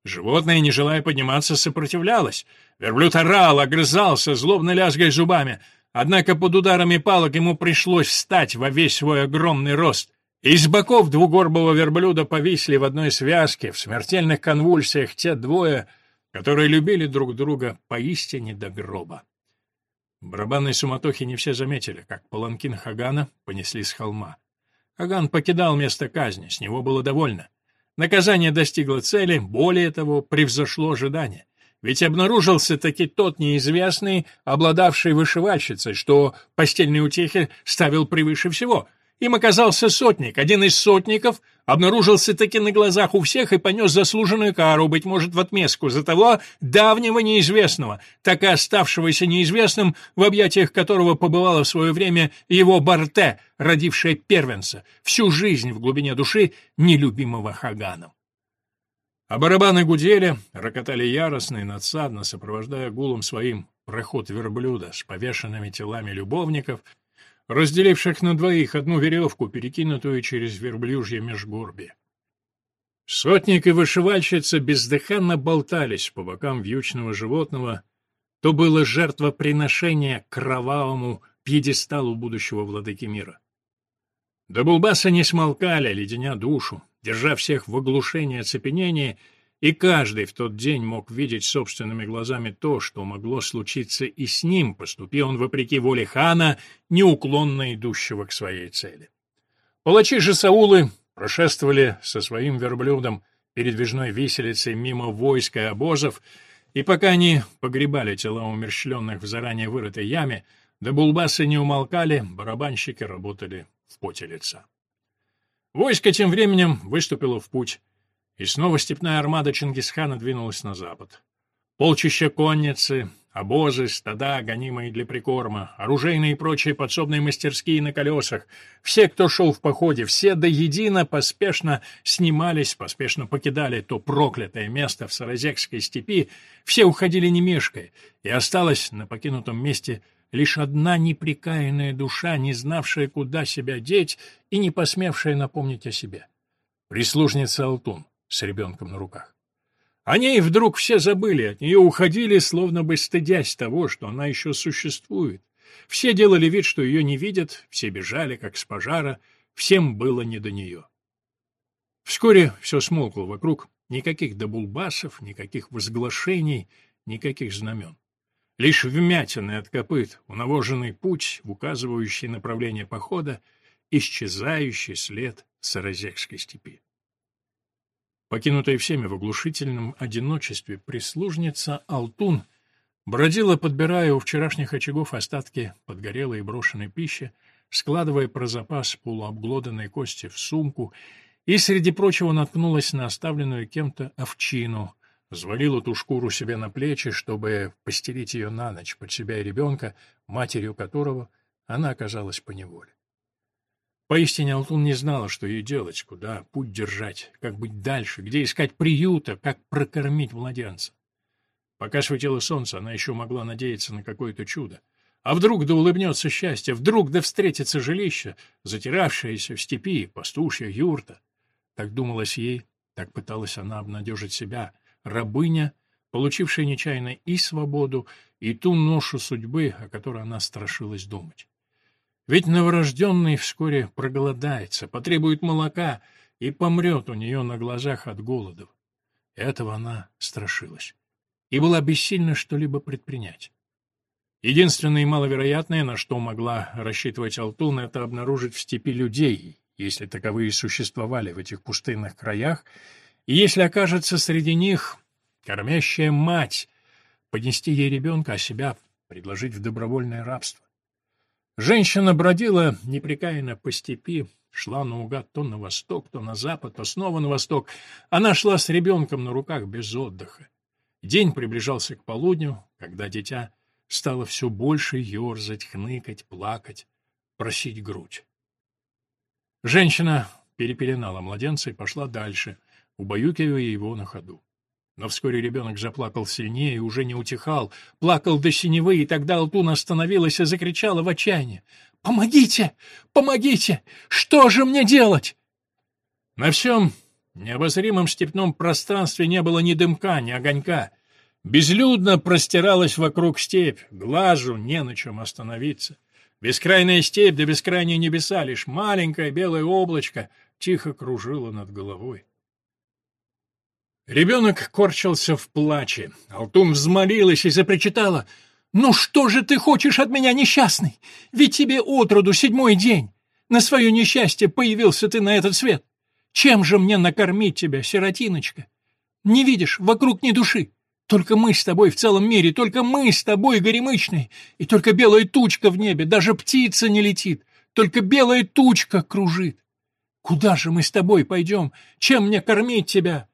Животное, не желая подниматься, сопротивлялось. Верблюд орал, огрызался, злобно лязгая зубами. Однако под ударами палок ему пришлось встать во весь свой огромный рост. Из боков двугорбого верблюда повисли в одной связке, в смертельных конвульсиях те двое, которые любили друг друга поистине до гроба. В суматохе не все заметили, как паланкин Хагана понесли с холма. Хаган покидал место казни, с него было довольно. Наказание достигло цели, более того, превзошло ожидания. Ведь обнаружился-таки тот неизвестный, обладавший вышивальщицей, что постельные утехи ставил превыше всего. Им оказался сотник. Один из сотников обнаружился-таки на глазах у всех и понес заслуженную кару, быть может, в отместку за того давнего неизвестного, так и оставшегося неизвестным, в объятиях которого побывала в свое время его Барте, родившая первенца, всю жизнь в глубине души нелюбимого Хаганом. А барабаны гудели, рокотали яростно и надсадно, сопровождая гулом своим проход верблюда с повешенными телами любовников, разделивших на двоих одну веревку, перекинутую через верблюжье межгорбие. Сотник и вышивальщица бездыханно болтались по бокам вьючного животного, то было жертвоприношение кровавому пьедесталу будущего владыки мира. До Булбаса не смолкали, леденя душу, держа всех в оглушении оцепенения, и каждый в тот день мог видеть собственными глазами то, что могло случиться и с ним, поступил он вопреки воле хана, неуклонно идущего к своей цели. Палачи же Саулы прошествовали со своим верблюдом передвижной виселицей мимо войска и обозов, и пока они погребали тела умерщвленных в заранее вырытой яме, до булбасы не умолкали, барабанщики работали в поте лица. Войско тем временем выступило в путь, и снова степная армада Чингисхана двинулась на запад. Полчища конницы, обозы, стада, гонимые для прикорма, оружейные и прочие подсобные мастерские на колесах. Все, кто шел в походе, все до едино поспешно снимались, поспешно покидали то проклятое место в Саразекской степи, все уходили не мешкая, и осталось на покинутом месте — лишь одна неприкаянная душа, не знавшая, куда себя деть и не посмевшая напомнить о себе. Прислужница Алтун с ребенком на руках. О ней вдруг все забыли, от нее уходили, словно бы стыдясь того, что она еще существует. Все делали вид, что ее не видят, все бежали, как с пожара, всем было не до нее. Вскоре все смолкло вокруг, никаких добулбасов, никаких возглашений, никаких знамен. Лишь вмятины от копыт, унавоженный путь, указывающий направление похода, исчезающий след Саразекской степи. Покинутая всеми в оглушительном одиночестве прислужница Алтун бродила, подбирая у вчерашних очагов остатки подгорелой и брошенной пищи, складывая про запас полуобглоданной кости в сумку, и, среди прочего, наткнулась на оставленную кем-то овчину, взвалил эту шкуру себе на плечи, чтобы постелить ее на ночь под себя и ребенка, матерью которого она оказалась поневоле. Поистине Алтун не знала, что ей делать, куда путь держать, как быть дальше, где искать приюта, как прокормить младенца. Пока светило солнце, она еще могла надеяться на какое-то чудо. А вдруг да улыбнется счастье, вдруг да встретится жилище, затиравшееся в степи, пастушья юрта. Так думалось ей, так пыталась она обнадежить себя — рабыня, получившая нечаянно и свободу, и ту ношу судьбы, о которой она страшилась думать. Ведь новорожденный вскоре проголодается, потребует молока и помрет у нее на глазах от голода. Этого она страшилась и была бессильна что-либо предпринять. Единственное и маловероятное, на что могла рассчитывать Алтун, это обнаружить в степи людей, если таковые существовали в этих пустынных краях, и если окажется среди них кормящая мать, поднести ей ребенка, а себя предложить в добровольное рабство. Женщина бродила непрекаянно по степи, шла наугад то на восток, то на запад, то снова на восток. Она шла с ребенком на руках без отдыха. День приближался к полудню, когда дитя стало все больше ерзать, хныкать, плакать, просить грудь. Женщина перепеленала младенца и пошла дальше — убаюкивая его на ходу. Но вскоре ребенок заплакал сильнее и уже не утихал, плакал до синевы, и тогда Алтун остановилась и закричала в отчаянии. «Помогите! Помогите! Что же мне делать?» На всем необозримом степном пространстве не было ни дымка, ни огонька. Безлюдно простиралась вокруг степь, глазу не на чем остановиться. Бескрайная степь да бескрайние небеса, лишь маленькое белое облачко тихо кружило над головой. Ребенок корчился в плаче. Алтун взмолилась и запричитала. «Ну что же ты хочешь от меня, несчастный? Ведь тебе отроду седьмой день. На свое несчастье появился ты на этот свет. Чем же мне накормить тебя, сиротиночка? Не видишь, вокруг ни души. Только мы с тобой в целом мире, только мы с тобой, горемычный, и только белая тучка в небе, даже птица не летит, только белая тучка кружит. Куда же мы с тобой пойдем? Чем мне кормить тебя?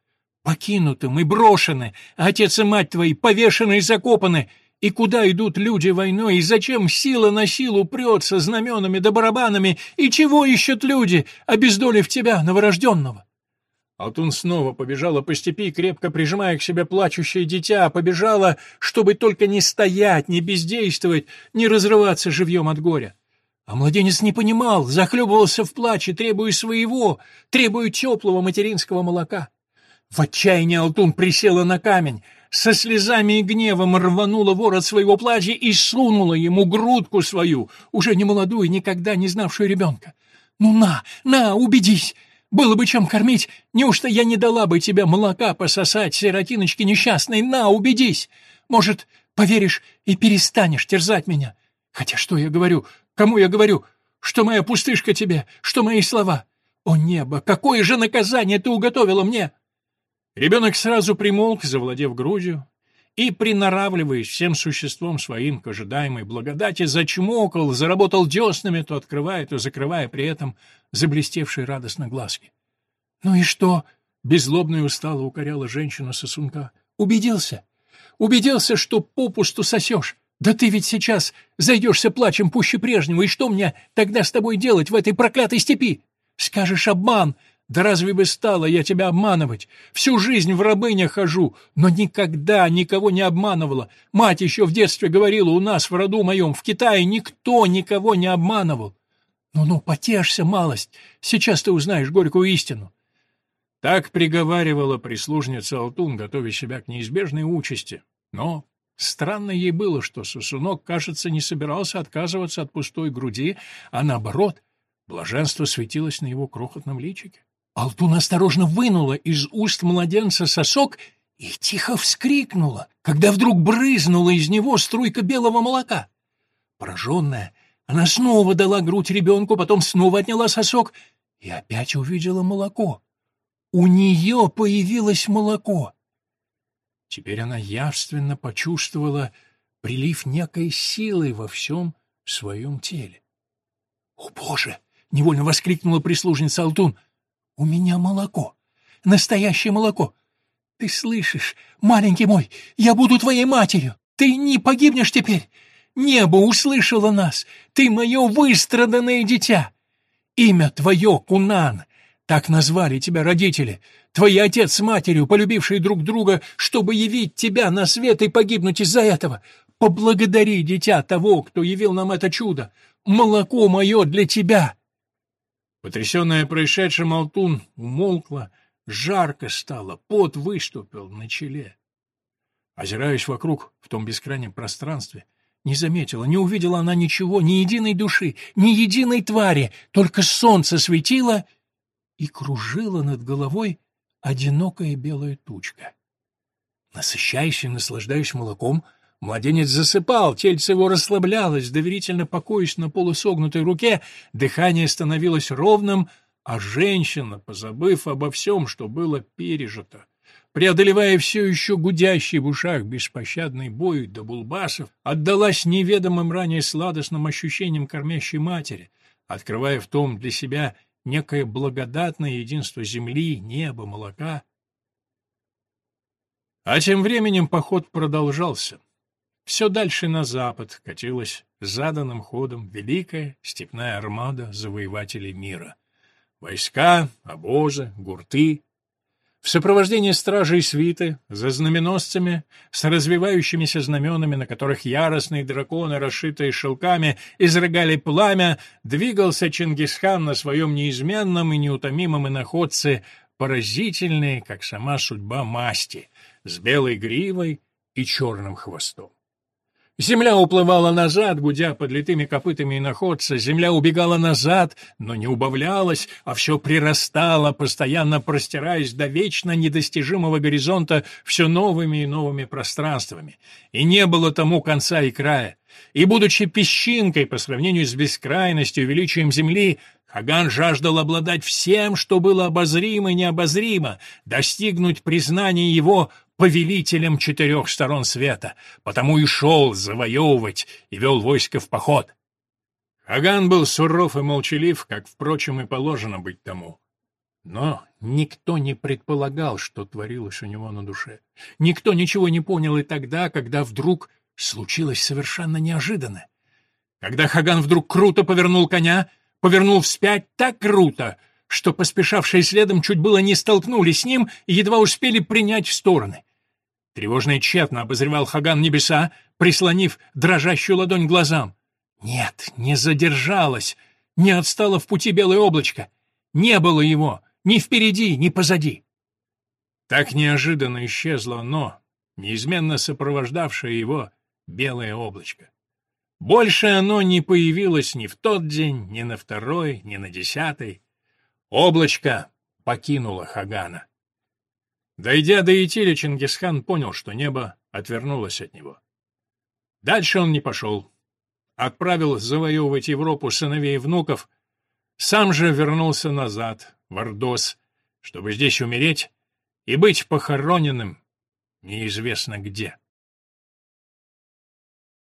Покинуты мы, брошены, а отец и мать твои повешены и закопаны. И куда идут люди войной, и зачем сила на силу прется знаменами да барабанами, и чего ищут люди, обездолив тебя, новорожденного? Алтун снова побежала по степи, крепко прижимая к себе плачущее дитя, побежала, чтобы только не стоять, не бездействовать, не разрываться живьем от горя. А младенец не понимал, захлебывался в плаче, требуя своего, требуя теплого материнского молока. В отчаянии Алтун присела на камень, со слезами и гневом рванула ворот своего платья и сунула ему грудку свою, уже не молодую, никогда не знавшую ребенка. «Ну на, на, убедись! Было бы чем кормить. Неужто я не дала бы тебе молока пососать, сиротиночки несчастной? На, убедись! Может, поверишь и перестанешь терзать меня? Хотя что я говорю? Кому я говорю? Что моя пустышка тебе? Что мои слова? О небо, какое же наказание ты уготовила мне!» Ребенок сразу примолк, завладев грудью, и, приноравливаясь всем существом своим к ожидаемой благодати, зачмокал, заработал деснами, то открывая, то закрывая при этом заблестевшие радостно глазки. «Ну и что?» — беззлобно и устало укоряла женщина сосунка. «Убедился? Убедился, что попусту сосешь? Да ты ведь сейчас зайдешься плачем пуще прежнего, и что мне тогда с тобой делать в этой проклятой степи? Скажешь обман, да разве бы стала я тебя обманывать? Всю жизнь в рабынях хожу, но никогда никого не обманывала. Мать еще в детстве говорила, у нас в роду моем в Китае никто никого не обманывал. Ну-ну, потешься, малость, сейчас ты узнаешь горькую истину. Так приговаривала прислужница Алтун, готовя себя к неизбежной участи. Но странно ей было, что сосунок, кажется, не собирался отказываться от пустой груди, а наоборот, блаженство светилось на его крохотном личике. Алтун осторожно вынула из уст младенца сосок и тихо вскрикнула, когда вдруг брызнула из него струйка белого молока. Пораженная, она снова дала грудь ребенку, потом снова отняла сосок и опять увидела молоко. У нее появилось молоко. Теперь она явственно почувствовала прилив некой силы во всем своем теле. «О, Боже!» — невольно воскликнула прислужница Алтун. «У меня молоко. Настоящее молоко. Ты слышишь, маленький мой, я буду твоей матерью. Ты не погибнешь теперь. Небо услышало нас. Ты мое выстраданное дитя. Имя твое Кунан. Так назвали тебя родители. Твои отец с матерью, полюбившие друг друга, чтобы явить тебя на свет и погибнуть из-за этого. Поблагодари, дитя, того, кто явил нам это чудо. Молоко мое для тебя. Потрясенная происшедшим Алтун умолкла, жарко стало, пот выступил на челе. Озираясь вокруг в том бескрайнем пространстве, не заметила, не увидела она ничего, ни единой души, ни единой твари, только солнце светило и кружило над головой одинокая белая тучка. Насыщаясь и наслаждаясь молоком, Младенец засыпал, тельце его расслаблялось, доверительно покоясь на полусогнутой руке, дыхание становилось ровным, а женщина, позабыв обо всем, что было пережито, преодолевая все еще гудящий в ушах беспощадный бой до булбасов, отдалась неведомым ранее сладостным ощущениям кормящей матери, открывая в том для себя некое благодатное единство земли, неба, молока. А тем временем поход продолжался. Все дальше на запад катилась заданным ходом великая степная армада завоевателей мира. Войска, обозы, гурты. В сопровождении стражей свиты, за знаменосцами, с развивающимися знаменами, на которых яростные драконы, расшитые шелками, изрыгали пламя, двигался Чингисхан на своем неизменном и неутомимом иноходце, поразительной, как сама судьба масти, с белой гривой и черным хвостом. Земля уплывала назад, гудя под литыми копытами иноходца, земля убегала назад, но не убавлялась, а все прирастало, постоянно простираясь до вечно недостижимого горизонта все новыми и новыми пространствами. И не было тому конца и края. И, будучи песчинкой по сравнению с бескрайностью величием земли, Хаган жаждал обладать всем, что было обозримо и необозримо, достигнуть признания его повелителем четырех сторон света, потому и шел завоевывать и вел войско в поход. Хаган был суров и молчалив, как, впрочем, и положено быть тому. Но никто не предполагал, что творилось у него на душе. Никто ничего не понял и тогда, когда вдруг случилось совершенно неожиданно. Когда Хаган вдруг круто повернул коня, повернул вспять так круто, что поспешавшие следом чуть было не столкнулись с ним и едва успели принять в стороны. Тревожно и тщетно обозревал Хаган небеса, прислонив дрожащую ладонь глазам. Нет, не задержалось, не отстало в пути белое облачко. Не было его, ни впереди, ни позади. Так неожиданно исчезло оно, неизменно сопровождавшее его белое облачко. Больше оно не появилось ни в тот день, ни на второй, ни на десятый. Облачко покинуло Хагана. Дойдя до Итиля, Чингисхан понял, что небо отвернулось от него. Дальше он не пошел. Отправил завоевывать Европу сыновей и внуков, сам же вернулся назад, в Ордос, чтобы здесь умереть и быть похороненным неизвестно где.